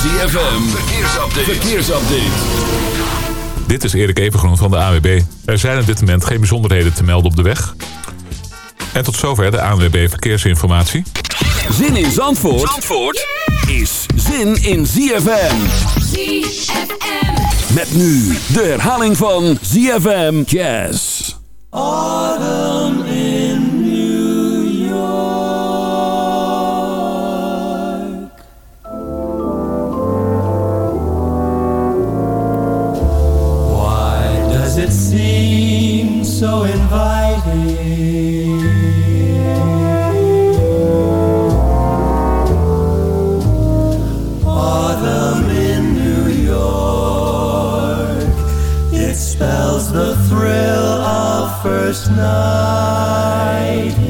ZFM, verkeersupdate. verkeersupdate. Dit is Erik Evengroen van de AWB. Er zijn op dit moment geen bijzonderheden te melden op de weg. En tot zover de ANWB Verkeersinformatie. Zin in Zandvoort, Zandvoort is zin in ZFM. ZFM. Met nu de herhaling van ZFM Jazz. Autumn so inviting? Autumn in New York. It spells the thrill of first night.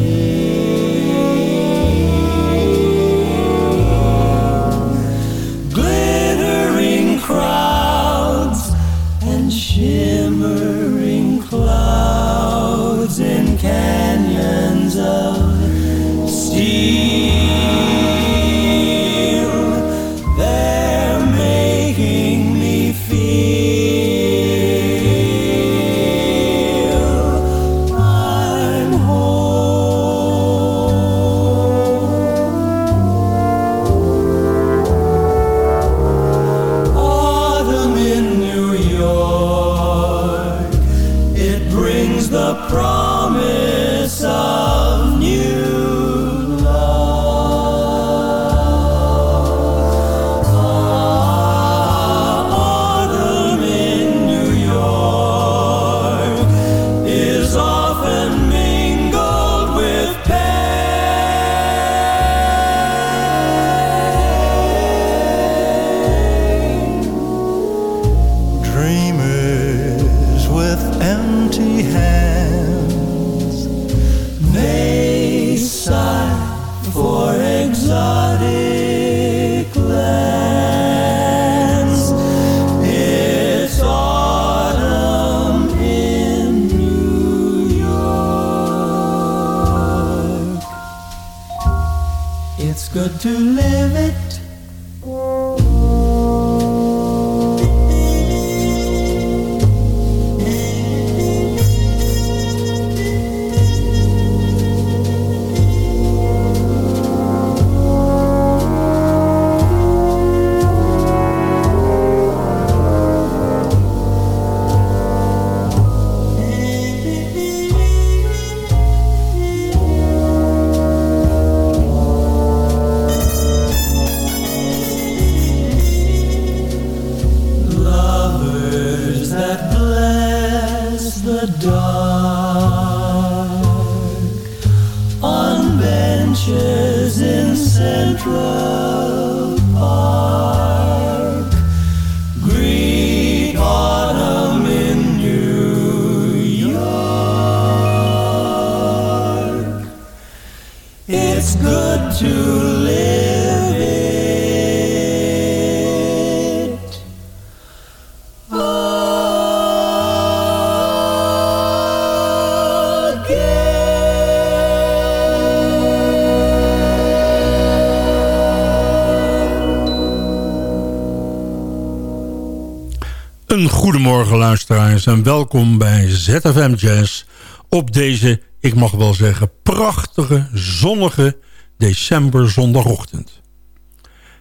Een goedemorgen luisteraars en welkom bij ZFM Jazz op deze, ik mag wel zeggen, prachtige, zonnige decemberzondagochtend.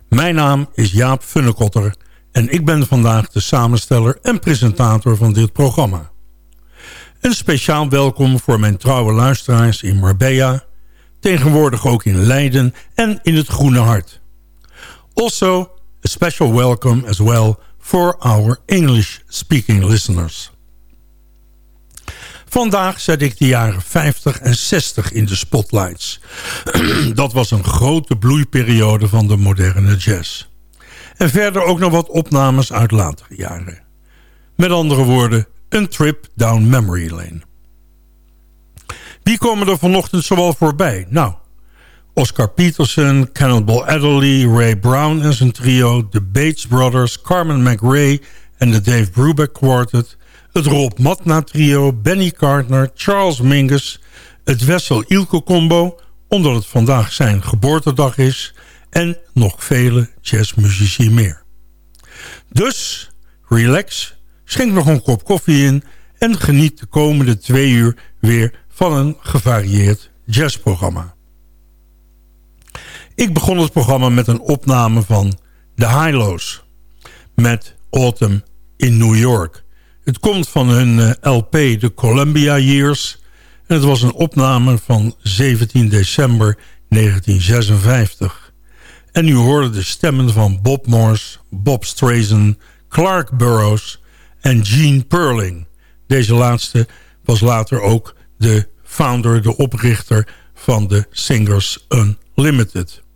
Mijn naam is Jaap Funnekotter en ik ben vandaag de samensteller en presentator van dit programma. Een speciaal welkom voor mijn trouwe luisteraars in Marbella, tegenwoordig ook in Leiden en in het Groene Hart. Also, a special welcome as well for our English-speaking listeners. Vandaag zet ik de jaren 50 en 60 in de spotlights. Dat was een grote bloeiperiode van de moderne jazz. En verder ook nog wat opnames uit latere jaren. Met andere woorden, een trip down memory lane. Wie komen er vanochtend zoal voorbij? Nou, Oscar Peterson, Cannonball Adderley, Ray Brown en zijn trio... de Bates Brothers, Carmen McRae en de Dave Brubeck Quartet... het Rob Matna trio, Benny Gardner, Charles Mingus... het Wessel Ilko combo, omdat het vandaag zijn geboortedag is... en nog vele jazzmuzici meer. Dus relax, schenk nog een kop koffie in... en geniet de komende twee uur weer van een gevarieerd jazzprogramma. Ik begon het programma met een opname van The Highlows... met Autumn in New York. Het komt van hun eh, LP The Columbia Years... en het was een opname van 17 december 1956. En u hoorde de stemmen van Bob Morse, Bob Strazen, Clark Burroughs en Gene Perling. Deze laatste was later ook de founder, de oprichter van de Singers Unlimited.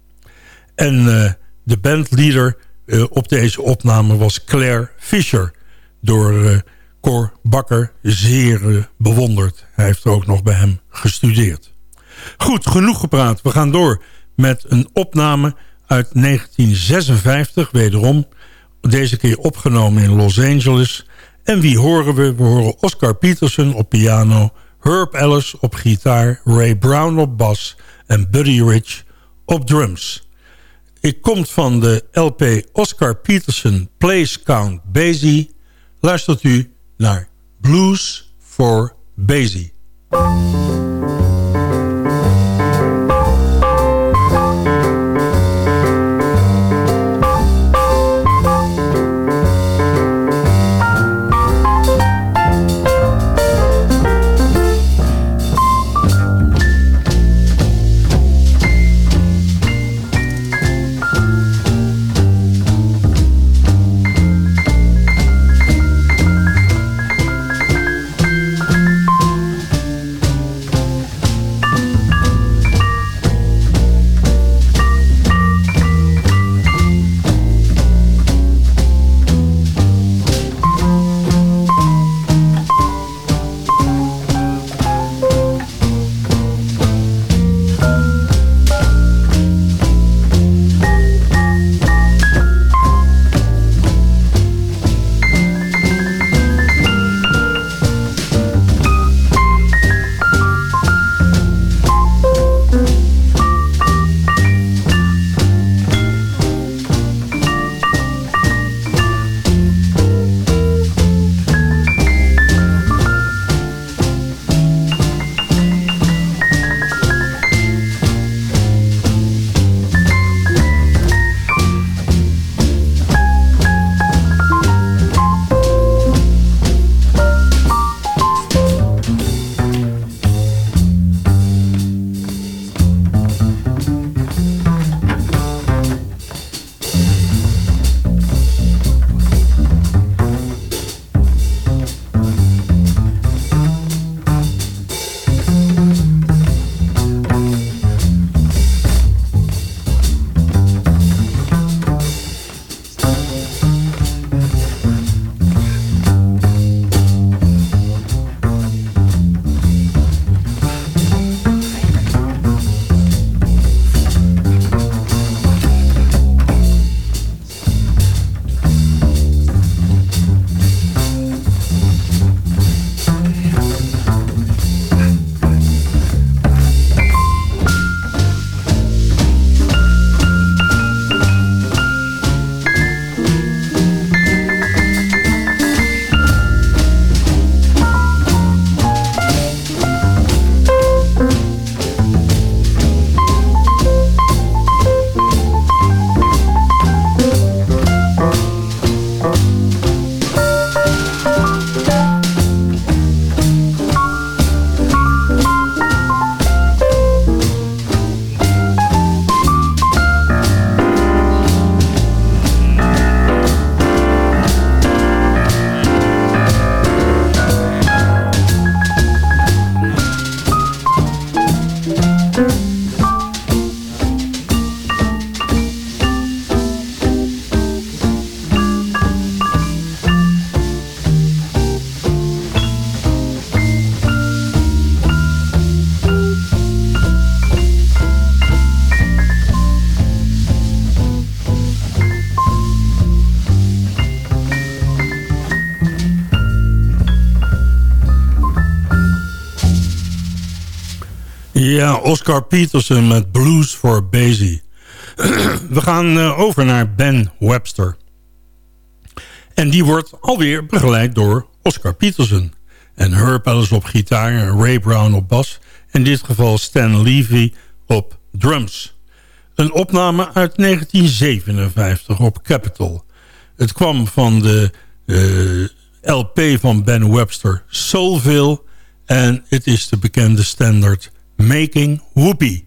En uh, de bandleader uh, op deze opname was Claire Fisher... door uh, Cor Bakker zeer bewonderd. Hij heeft ook nog bij hem gestudeerd. Goed, genoeg gepraat. We gaan door met een opname uit 1956, wederom. Deze keer opgenomen in Los Angeles. En wie horen we? We horen Oscar Peterson op piano... Herb Ellis op gitaar, Ray Brown op bas... en Buddy Rich op drums. Ik komt van de LP Oscar Peterson Plays Count Basie. Luistert u naar Blues for Basie. Ja, Oscar Peterson met Blues for Basie. We gaan uh, over naar Ben Webster. En die wordt alweer begeleid door Oscar Peterson. En Herb Ellis op gitaar en Ray Brown op bas. In dit geval Stan Levy op drums. Een opname uit 1957 op Capitol. Het kwam van de uh, LP van Ben Webster, Soulville. En het is de bekende standaard Making Whoopie.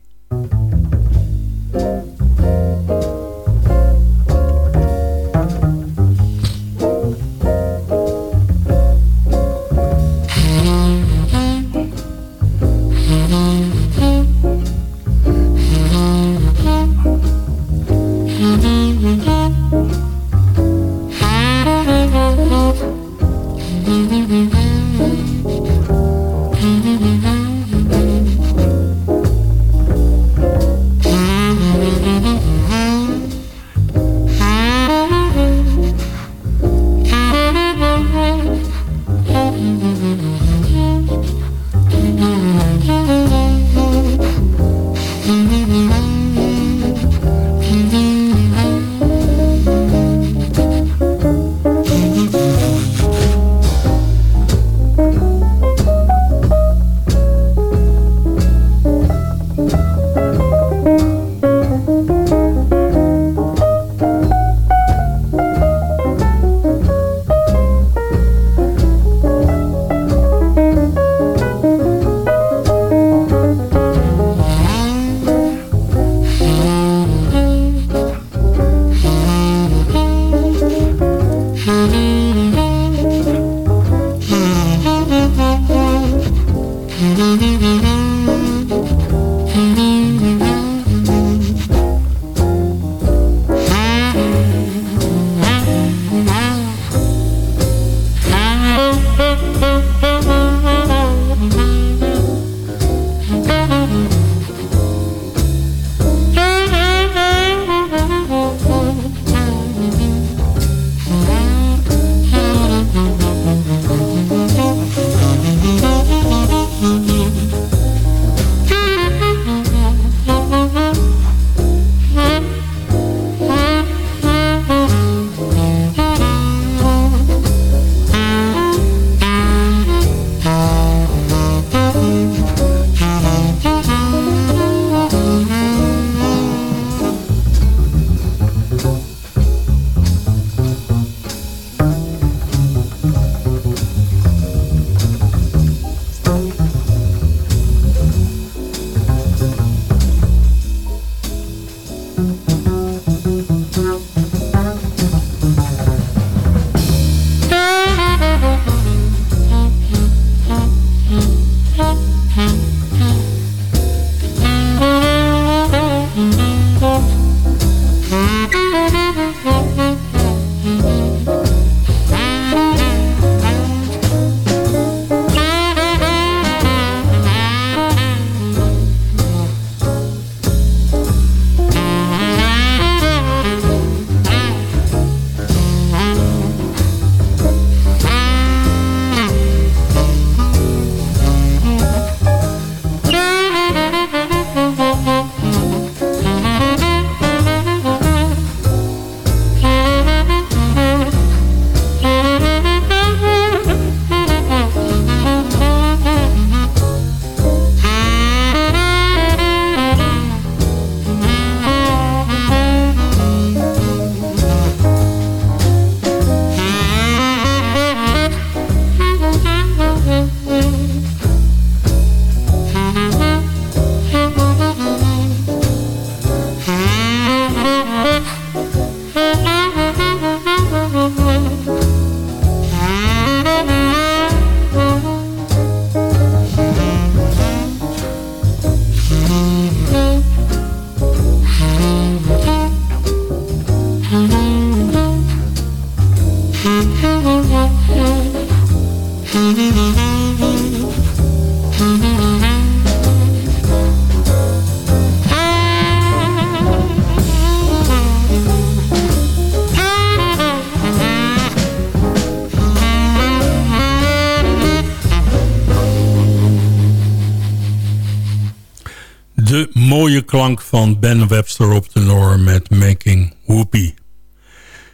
Klank van Ben Webster op de Noor met Making Whoopie.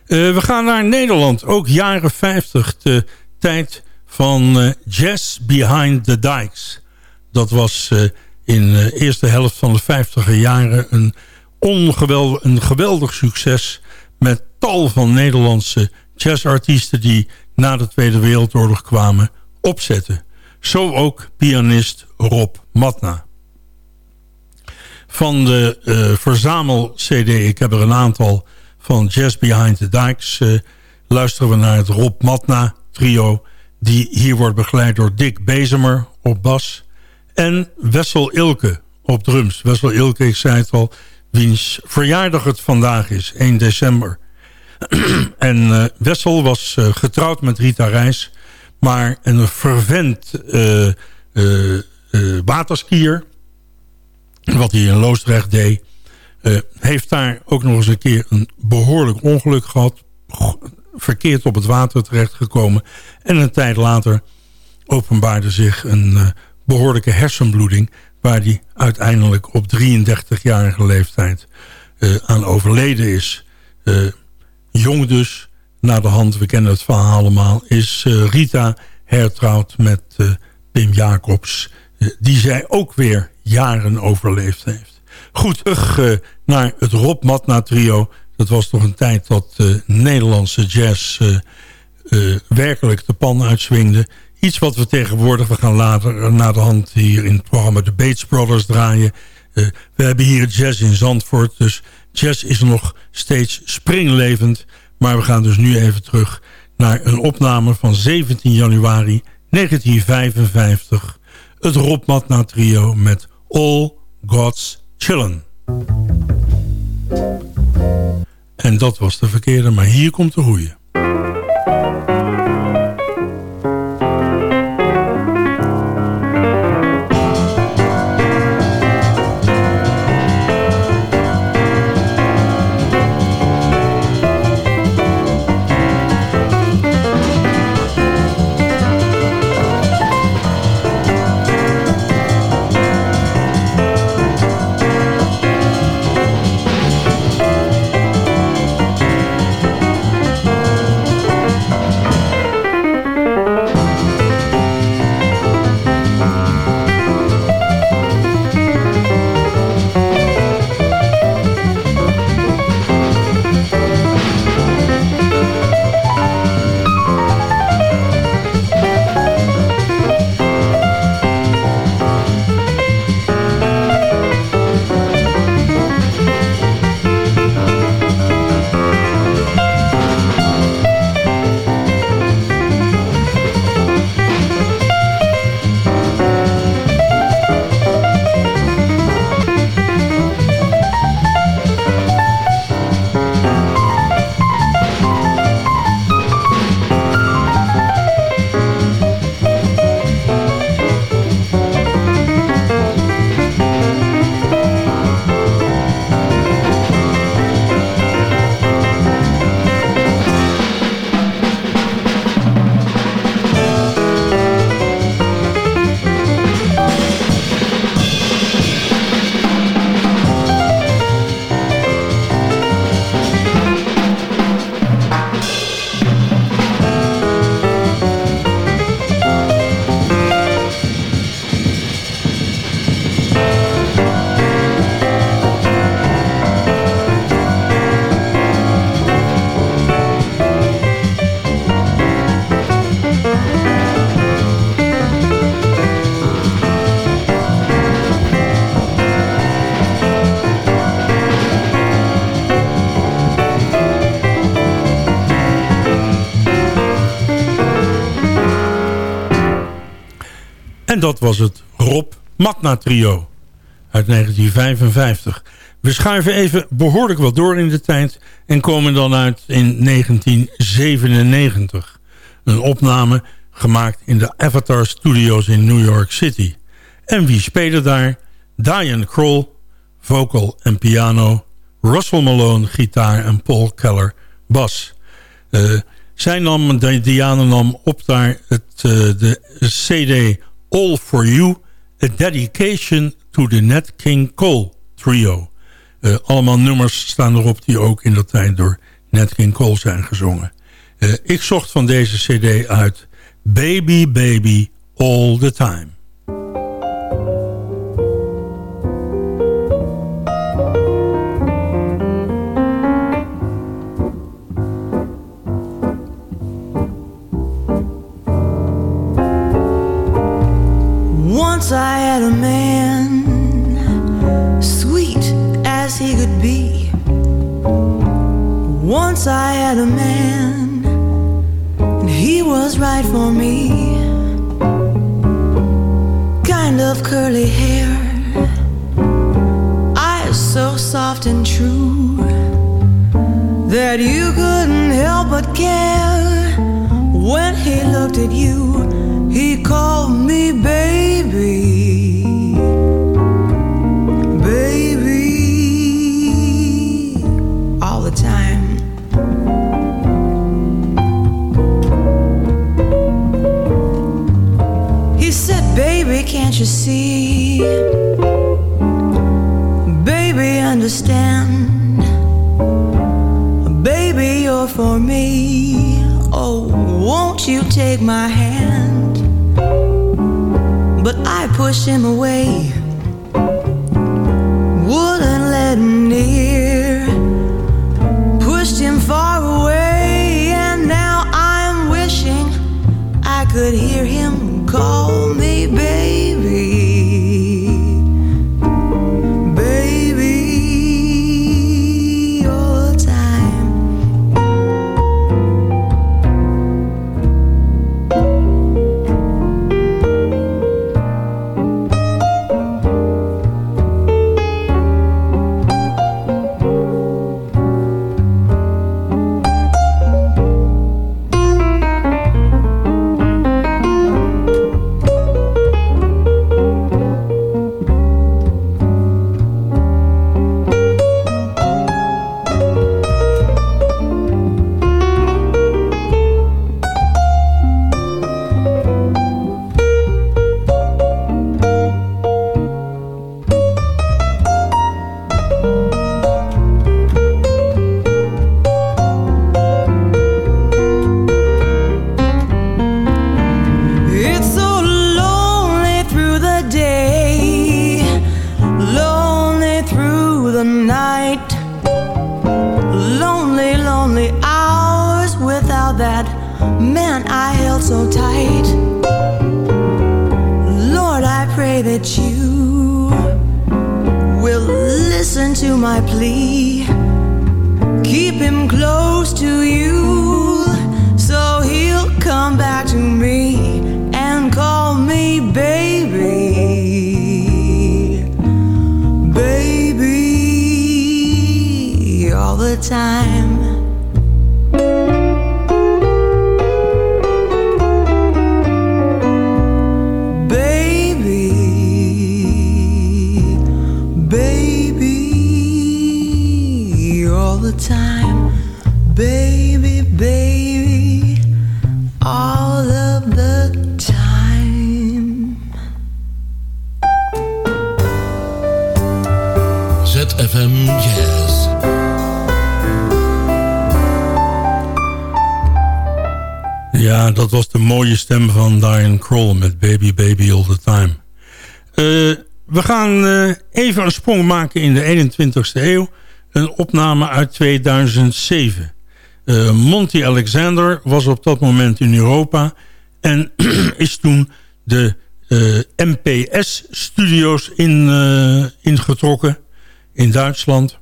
we gaan naar Nederland. Ook jaren 50. De tijd van uh, Jazz Behind the Dikes. Dat was uh, in de eerste helft van de 50 jaren een, ongeweldig, een geweldig succes... met tal van Nederlandse jazzartiesten die na de Tweede Wereldoorlog kwamen opzetten. Zo ook pianist Rob Matna. Van de uh, verzamel-cd, ik heb er een aantal van Jazz Behind the Dikes... Uh, luisteren we naar het Rob Matna trio... die hier wordt begeleid door Dick Bezemer op bas... en Wessel Ilke op drums. Wessel Ilke, ik zei het al, wiens verjaardag het vandaag is, 1 december. en uh, Wessel was getrouwd met Rita Reis... maar een fervent uh, waterskier... wat hij in Loosdrecht deed... heeft daar ook nog eens een keer een behoorlijk ongeluk gehad... verkeerd op het water terechtgekomen... en een tijd later openbaarde zich een behoorlijke hersenbloeding... waar hij uiteindelijk op 33-jarige leeftijd aan overleden is. Jong dus, naar de hand, we kennen het verhaal allemaal... is Rita hertrouwd met Pim Jacobs... Die zij ook weer jaren overleefd heeft. Goed, terug naar het Rob Matna trio. Dat was toch een tijd dat Nederlandse jazz werkelijk de pan uitswingde. Iets wat we tegenwoordig, we gaan later naar de hand hier in het programma de Bates Brothers draaien. we hebben hier jazz in Zandvoort, dus jazz is nog steeds springlevend. Maar we gaan dus nu even terug naar een opname van 17 januari 1955. Het Rob Matna trio met All God's Chillin'. En dat was de verkeerde, maar hier komt de goeie. En dat was het Rob Matna trio uit 1955. We schuiven even behoorlijk wat door in de tijd... en komen dan uit in 1997. Een opname gemaakt in de Avatar Studios in New York City. En wie spelen daar? Diane Kroll, vocal en piano... Russell Malone, gitaar en Paul Keller, bas. Uh, zij nam, Diane nam op daar het, uh, de CD All For You, a dedication to the Nat King Cole trio. Uh, allemaal nummers staan erop die ook in dat tijd door Nat King Cole zijn gezongen. Uh, ik zocht van deze cd uit Baby Baby All The Time. Once I had a man Sweet as he could be. Once I had a man And he was right for me. Kind of curly hair Eyes so soft and true That you couldn't help but care When he looked at you he called me baby, baby, all the time. He said, Baby, can't you see? Baby, understand. Baby, you're for me. Oh, won't you take my hand? I push him away. My plea. Stem van Diane Kroll met Baby Baby All The Time. Eh, we gaan eh, even een sprong maken in de 21ste eeuw. Een opname uit 2007. Eh, Monty Alexander was op dat moment in Europa... en is toen de MPS-studio's in, ingetrokken in Duitsland.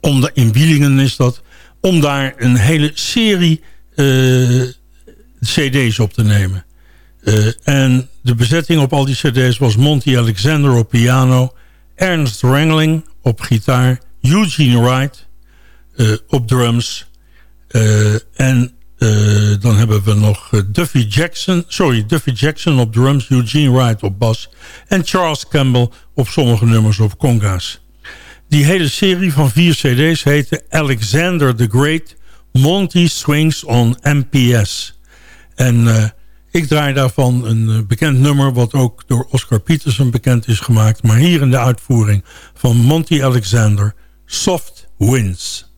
Om in Wielingen is dat. Om daar een hele serie uh, cd's op te nemen. Uh, en de bezetting op al die cd's was Monty Alexander op piano... Ernst Wrangling op gitaar... Eugene Wright uh, op drums... en dan hebben we nog Duffy Jackson... sorry, Duffy Jackson op drums... Eugene Wright op bas... en Charles Campbell op sommige nummers op conga's. Die hele serie van vier cd's heette Alexander the Great... Monty Swings on MPS. En uh, ik draai daarvan een uh, bekend nummer... wat ook door Oscar Peterson bekend is gemaakt... maar hier in de uitvoering van Monty Alexander... Soft Winds.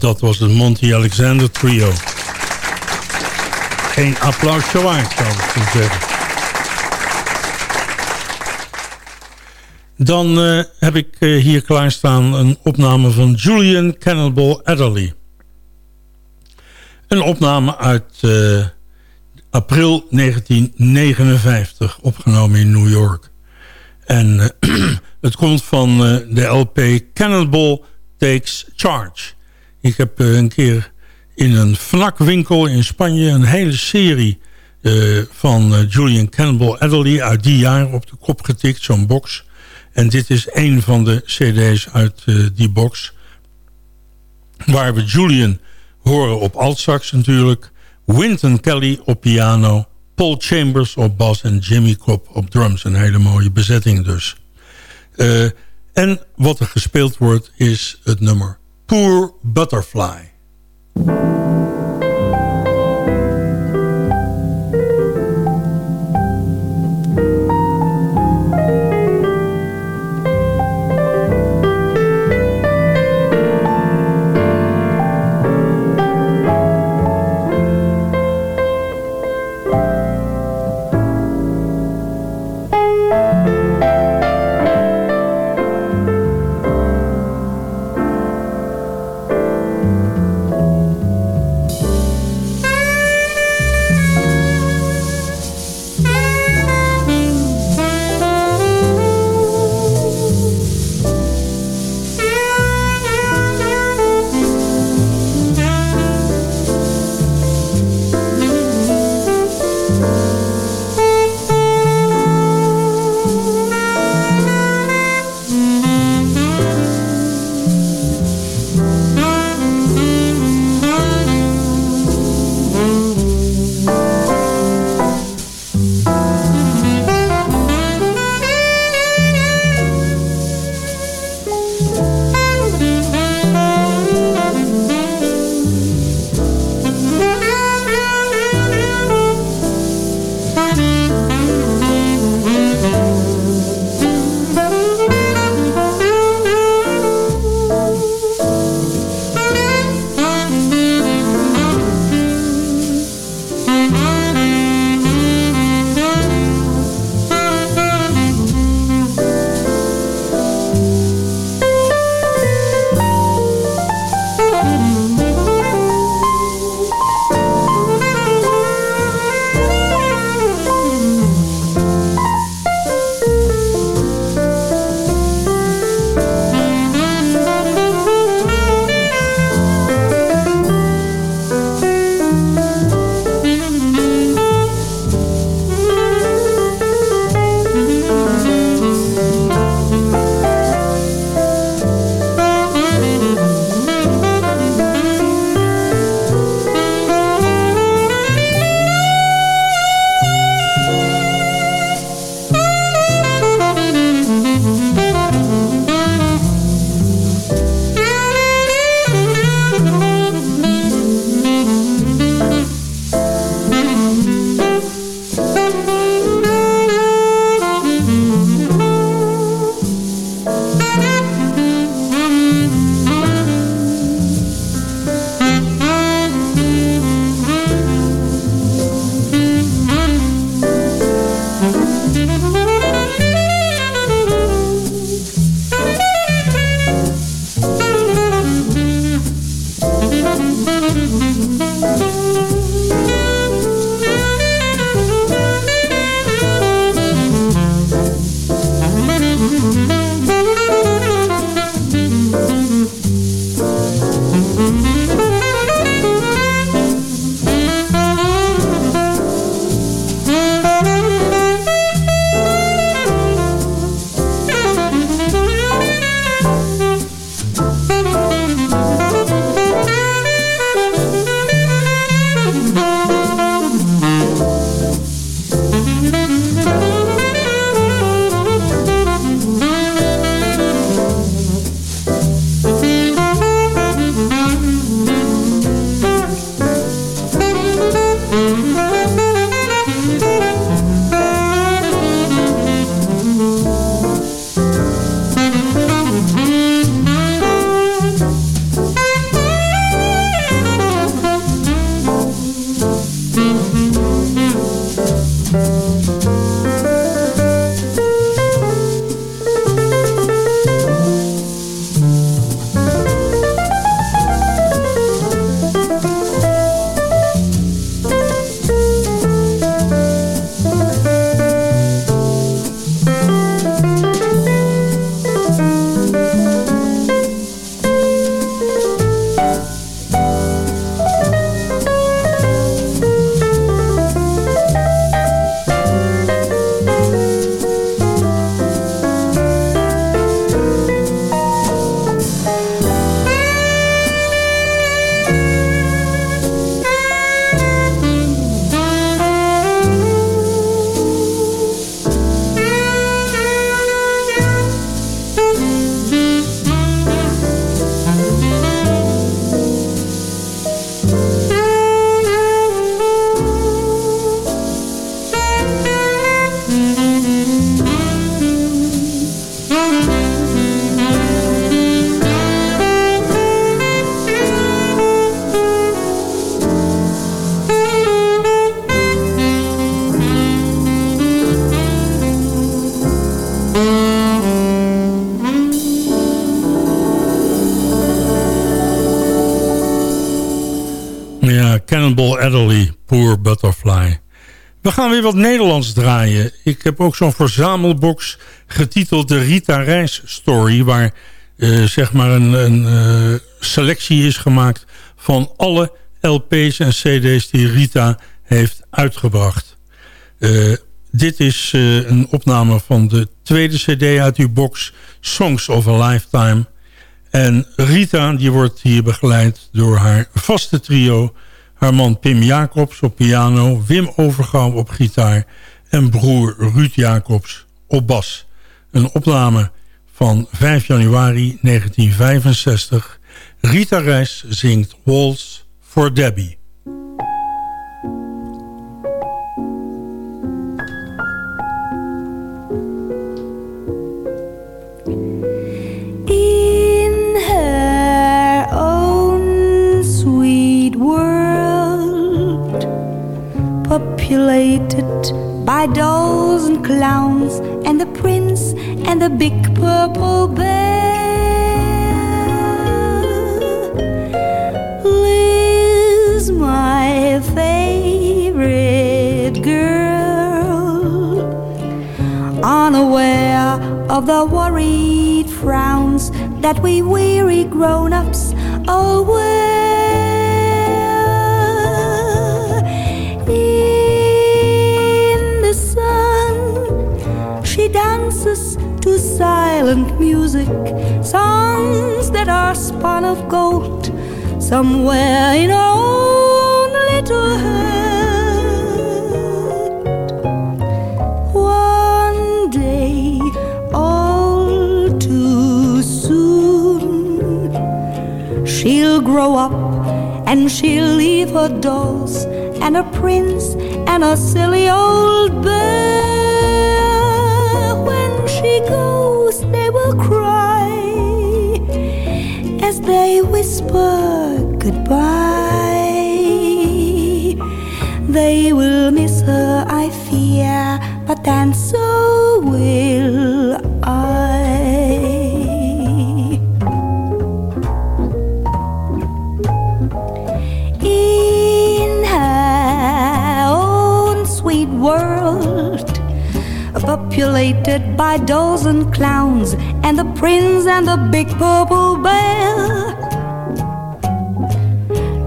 Dat was het Monty Alexander Trio. Geen applausje waard, zou ik zeggen. Dan uh, heb ik uh, hier klaarstaan een opname van Julian Cannonball Adderley. Een opname uit uh, april 1959, opgenomen in New York. En het komt van de LP Cannonball Takes Charge. Ik heb uh, een keer in een FNAC-winkel in Spanje... een hele serie uh, van uh, Julian Campbell Adderley uit die jaar op de kop getikt, zo'n box. En dit is een van de cd's uit die box. Waar we Julian horen op altsax natuurlijk... Wynton Kelly op piano... Paul Chambers op bas en Jimmy Cobb op drums. Een hele mooie bezetting dus. En wat er gespeeld wordt is het nummer Poor Butterfly. Cannonball Adderley, Poor Butterfly. We gaan weer wat Nederlands draaien. Ik heb ook zo'n verzamelbox getiteld de Rita Reis Story... waar uh, zeg maar een, een uh, selectie is gemaakt van alle LP's en CD's die Rita heeft uitgebracht. Uh, dit is een opname van de tweede cd uit uw box, Songs of a Lifetime... En Rita die wordt hier begeleid door haar vaste trio. Haar man Pim Jacobs op piano, Wim Overgouw op gitaar... en broer Ruud Jacobs op bas. Een opname van 5 januari 1965. Rita Reis zingt Waltz voor Debbie. Populated by dolls and clowns and the prince and the big purple bear. Lives my favorite girl unaware of the worried frowns that we weary grown-ups always silent music, songs that are spun of gold somewhere in own little head. One day, all too soon, she'll grow up and she'll leave her dolls and her prince and her silly old bed. they whisper goodbye. They will miss her, I fear, but then so populated by dolls and clowns and the prince and the big purple bear.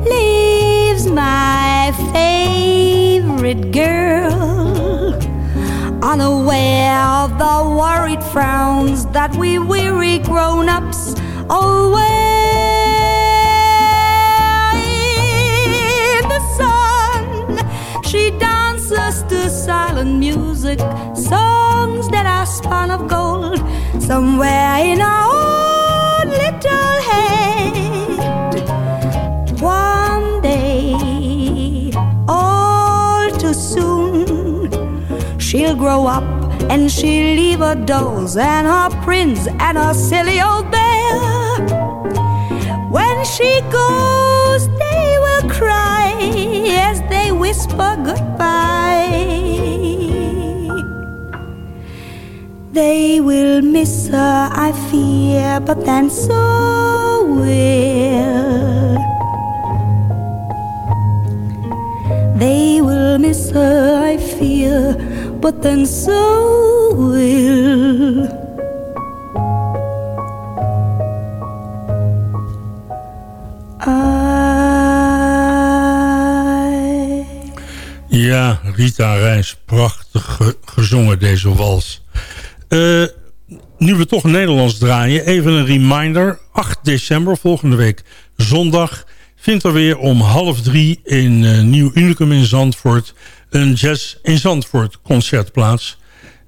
Leaves my favorite girl. Unaware of the worried frowns that we weary grown-ups always in the sun she dances to silent music that are spun of gold somewhere in our own little head. One day, all too soon, she'll grow up and she'll leave her dolls and her prince and her silly old bear. When she goes, they will cry as they whisper goodbye. They will miss her, I fear, but then so will. They will miss her, I fear, but then so will. Ja, Rita Reis, prachtig gezongen deze wals. Uh, nu we toch Nederlands draaien, even een reminder. 8 december, volgende week zondag... vindt er weer om half drie in uh, Nieuw Unicum in Zandvoort... een Jazz in Zandvoort concert plaats.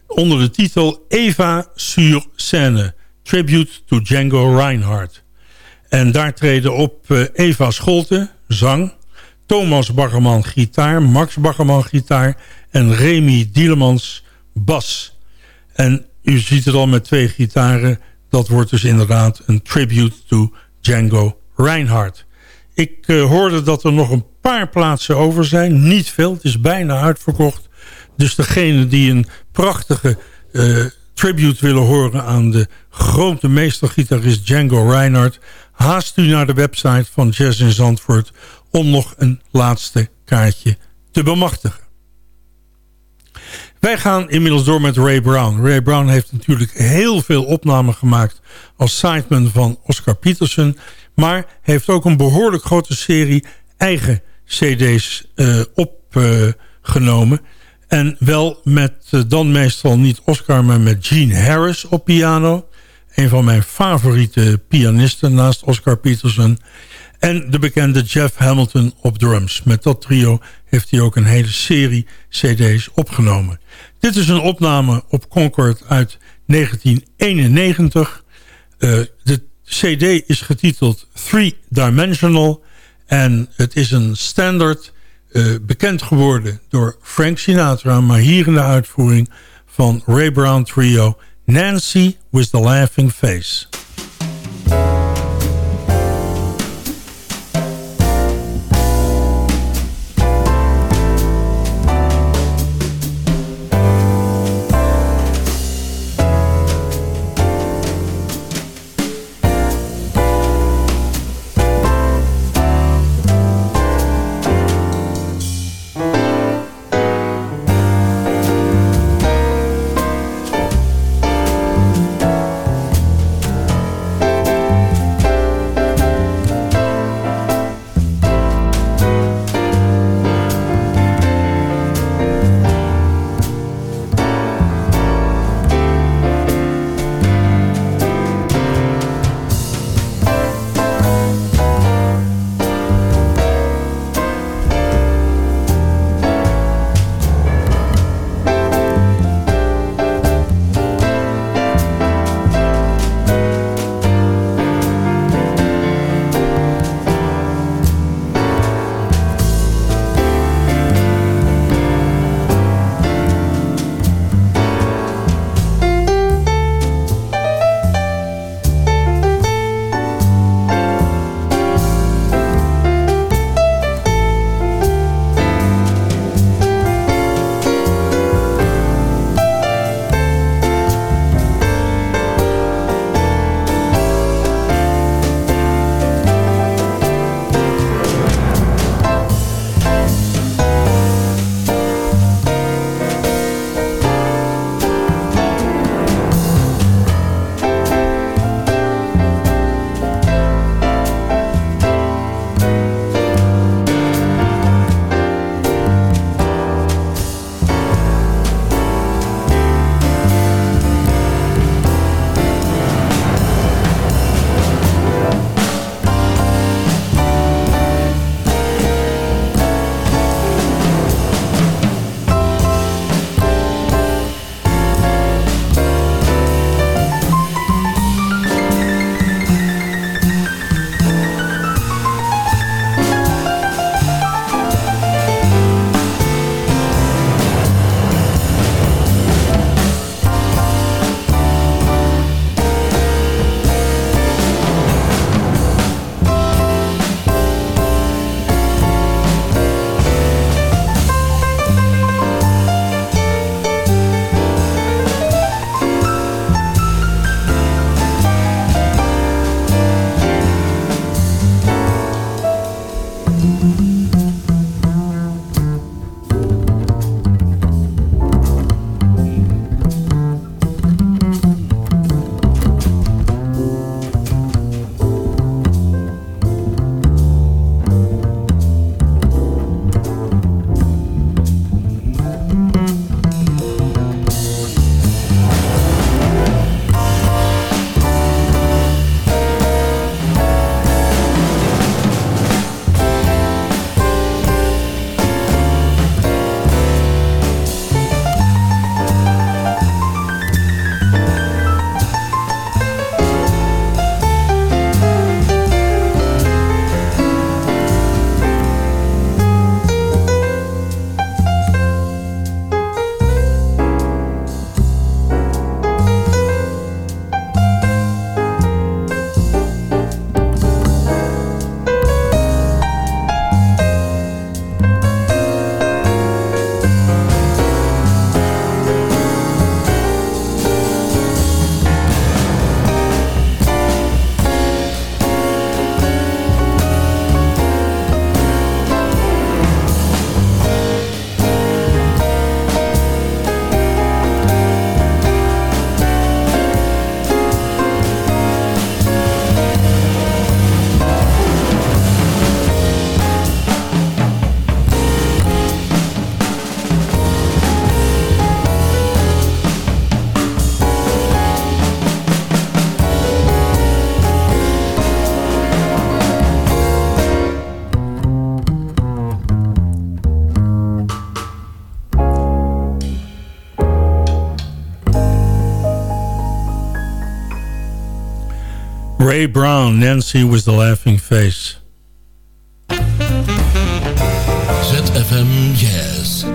Onder de titel Eva sur scène. Tribute to Django Reinhardt. En daar treden op uh, Eva Scholte, zang... Thomas Baggerman gitaar, Max Baggerman gitaar... en Remy Dielemans bas... En u ziet het al met twee gitaren. Dat wordt dus inderdaad een tribute to Django Reinhardt. Ik uh, hoorde dat er nog een paar plaatsen over zijn. Niet veel, het is bijna uitverkocht. Dus degene die een prachtige uh, tribute willen horen aan de grote meestergitarist Django Reinhardt... haast u naar de website van Jazz in Zandvoort... om nog een laatste kaartje te bemachtigen. Wij gaan inmiddels door met Ray Brown. Ray Brown heeft natuurlijk heel veel opnamen gemaakt... als sideman van Oscar Peterson... maar heeft ook een behoorlijk grote serie eigen cd's uh, opgenomen... En wel met uh, dan meestal niet Oscar, maar met Gene Harris op piano. Een van mijn favoriete pianisten naast Oscar Peterson. En de bekende Jeff Hamilton op drums. Met dat trio heeft hij ook een hele serie cd's opgenomen. Dit is een opname op Concord uit 1991. Uh, de cd is getiteld Three Dimensional. En het is een standard uh, bekend geworden door Frank Sinatra... maar hier in de uitvoering van Ray Brown Trio... Nancy with the Laughing Face. Ray Brown, Nancy with the Laughing Face. ZFM Jazz.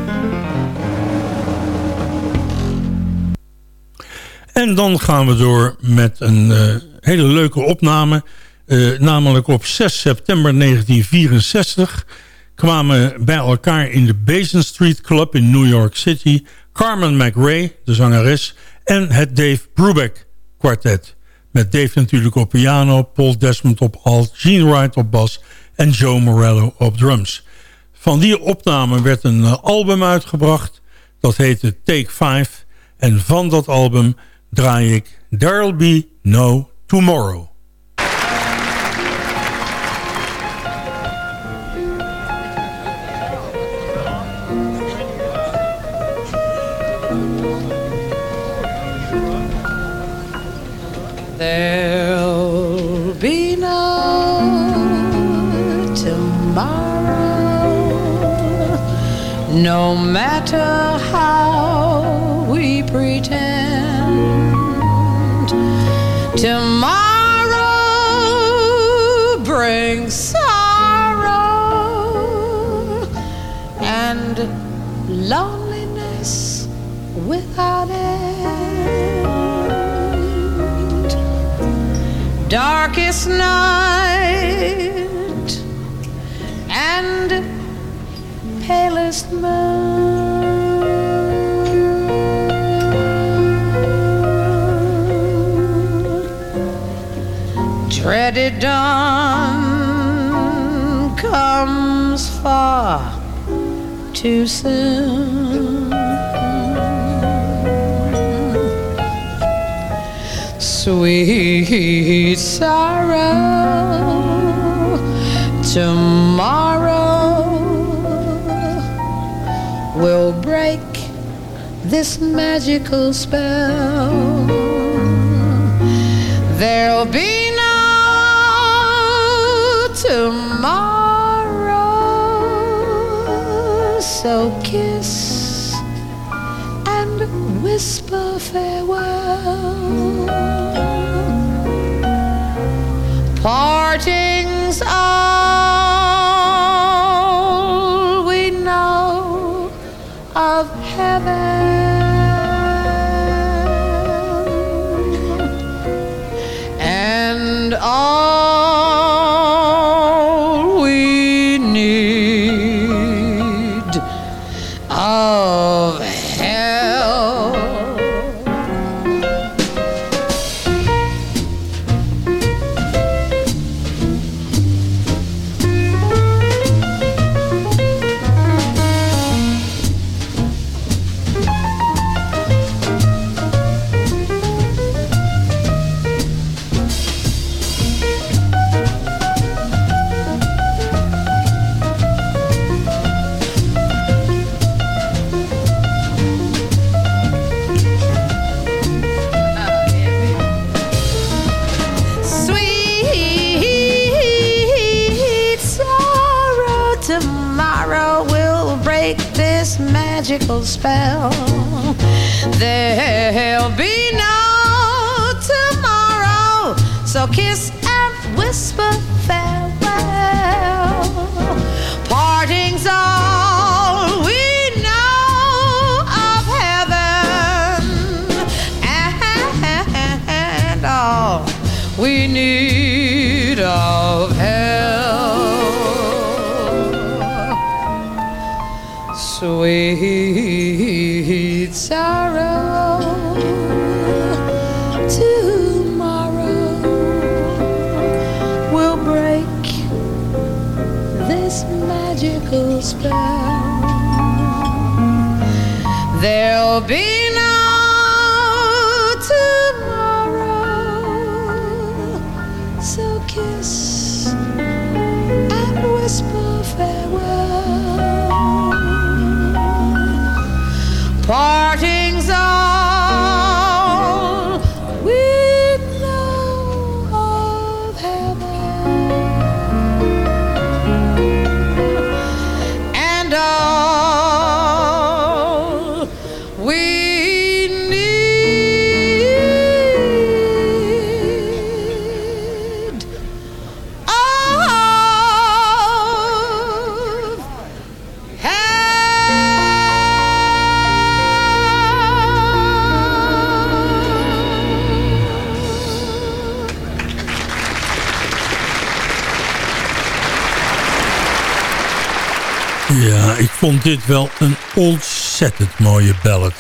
En dan gaan we door met een uh, hele leuke opname. Uh, namelijk op 6 september 1964 kwamen bij elkaar in de Basin Street Club in New York City... Carmen McRae, de zangeres, en het Dave Brubeck kwartet. Met Dave natuurlijk op piano, Paul Desmond op alt, Gene Wright op bas en Joe Morello op drums. Van die opname werd een uh, album uitgebracht. Dat heette Take 5. En van dat album draai ik There'll Be No Tomorrow. No matter how we pretend. Tomorrow brings sorrow and loneliness without end. darkest night and palest moon. Dreaded dawn comes far too soon. Sweet sorrow, tomorrow will break this magical spell. There'll be no tomorrow, so kiss and whisper farewell. Parting's kiss magical spell. There'll be no vond dit wel een ontzettend mooie ballad.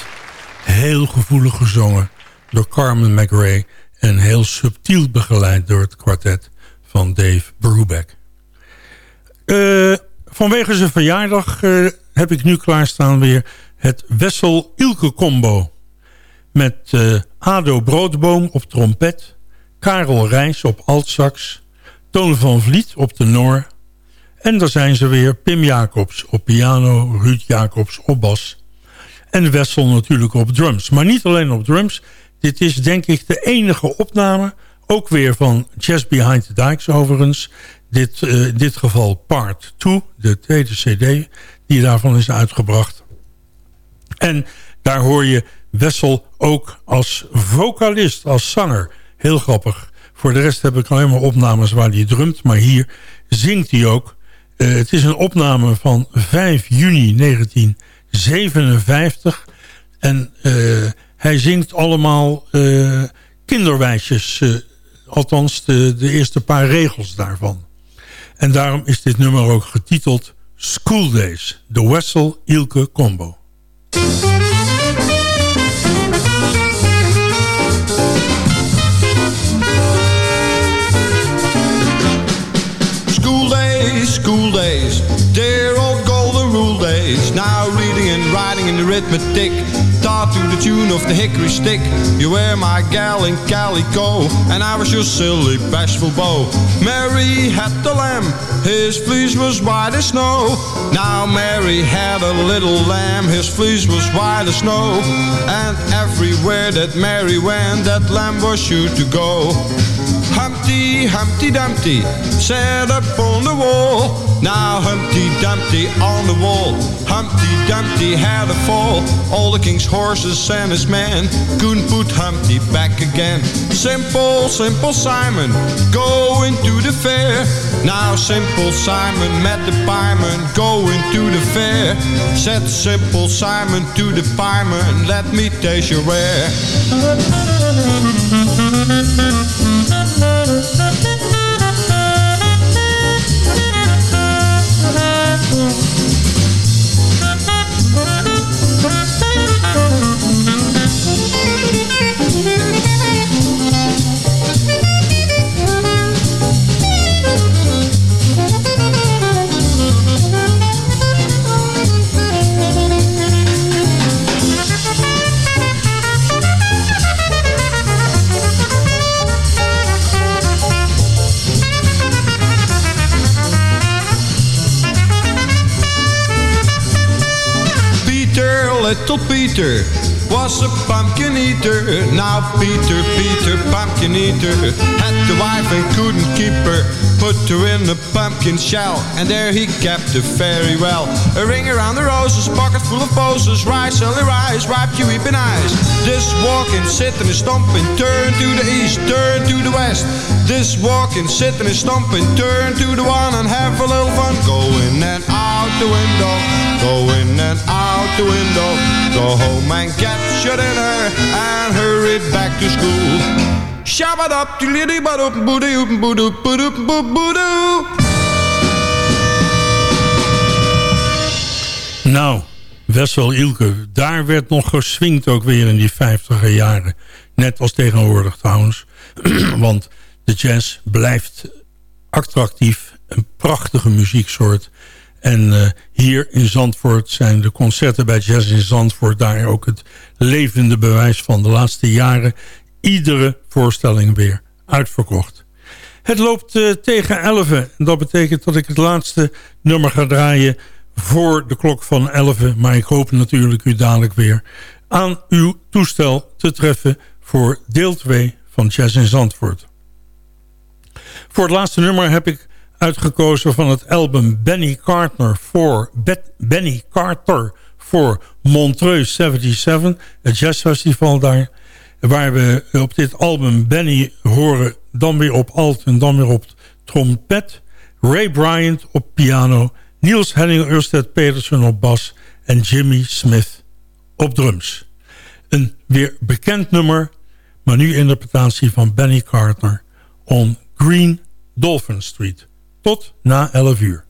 Heel gevoelig gezongen door Carmen McRae... en heel subtiel begeleid door het kwartet van Dave Brubeck. Uh, vanwege zijn verjaardag uh, heb ik nu klaarstaan weer het Wessel-Ilke-combo. Met uh, Ado Broodboom op trompet... Karel Rijs op altsax... Toon van Vliet op tenor... En daar zijn ze weer Pim Jacobs op piano, Ruud Jacobs op bas. En Wessel natuurlijk op drums. Maar niet alleen op drums. Dit is denk ik de enige opname, ook weer van Jazz Behind the Dikes overigens. Dit, uh, dit geval part 2, de tweede cd die daarvan is uitgebracht. En daar hoor je Wessel ook als vocalist, als zanger. Heel grappig. Voor de rest heb ik alleen maar opnames waar hij drumt. Maar hier zingt hij ook. Uh, het is een opname van 5 juni 1957. En uh, hij zingt allemaal uh, kinderwijsjes. althans, de, de eerste paar regels daarvan. En daarom is dit nummer ook getiteld School Days. De Wessel-Ilke Combo. Days, dear old golden rule days. Now reading and writing and arithmetic, taught to the tune of the hickory stick. You were my gal in calico, and I was your silly bashful beau. Mary had the lamb, his fleece was white as snow. Now Mary had a little lamb, his fleece was white as snow. And everywhere that Mary went, that lamb was sure to go. Humpty, Humpty Dumpty sat up on the wall. Now Humpty Dumpty on the wall. Humpty Dumpty had a fall. All the king's horses and his men couldn't put Humpty back again. Simple, simple Simon going to the fair. Now simple Simon met the pieman going to the fair. Said simple Simon to the pieman, let me taste your rare. Little Peter was a pumpkin eater. Now Peter, Peter, pumpkin eater, had the wife and couldn't keep her. Put her in a pumpkin shell, and there he kept her very well. A ring around the roses, pocket full of poses, rise, early rise, ripe, you weeping eyes. This walking, sitting and stomping, turn to the east, turn to the west. This walking, sitting and stomping, turn to the one and have a little fun. Go in and out the window, go in and out the window, go home and your dinner and hurry back to school. Shabadop, dilly badoop, boodoo, boodoo, boodoo, boodoo. Nou, Wessel Ilke, daar werd nog geswingd ook weer in die 50 jaren. Net als tegenwoordig trouwens. Want de jazz blijft attractief, een prachtige muzieksoort. En uh, hier in Zandvoort zijn de concerten bij Jazz in Zandvoort... daar ook het levende bewijs van de laatste jaren iedere voorstelling weer uitverkocht. Het loopt uh, tegen 11. Dat betekent dat ik het laatste nummer ga draaien voor de klok van 11. Maar ik hoop natuurlijk u dadelijk weer aan uw toestel te treffen voor deel 2 van Jazz in Zandvoort. Voor het laatste nummer heb ik uitgekozen van het album Benny Carter voor Benny Carter voor Montreux 77, het jazzfestival daar. Waar we op dit album Benny horen dan weer op alt en dan weer op trompet. Ray Bryant op piano. Niels Henning Ørsted Petersen op bas. En Jimmy Smith op drums. Een weer bekend nummer, maar nu interpretatie van Benny Carter on Green Dolphin Street. Tot na 11 uur.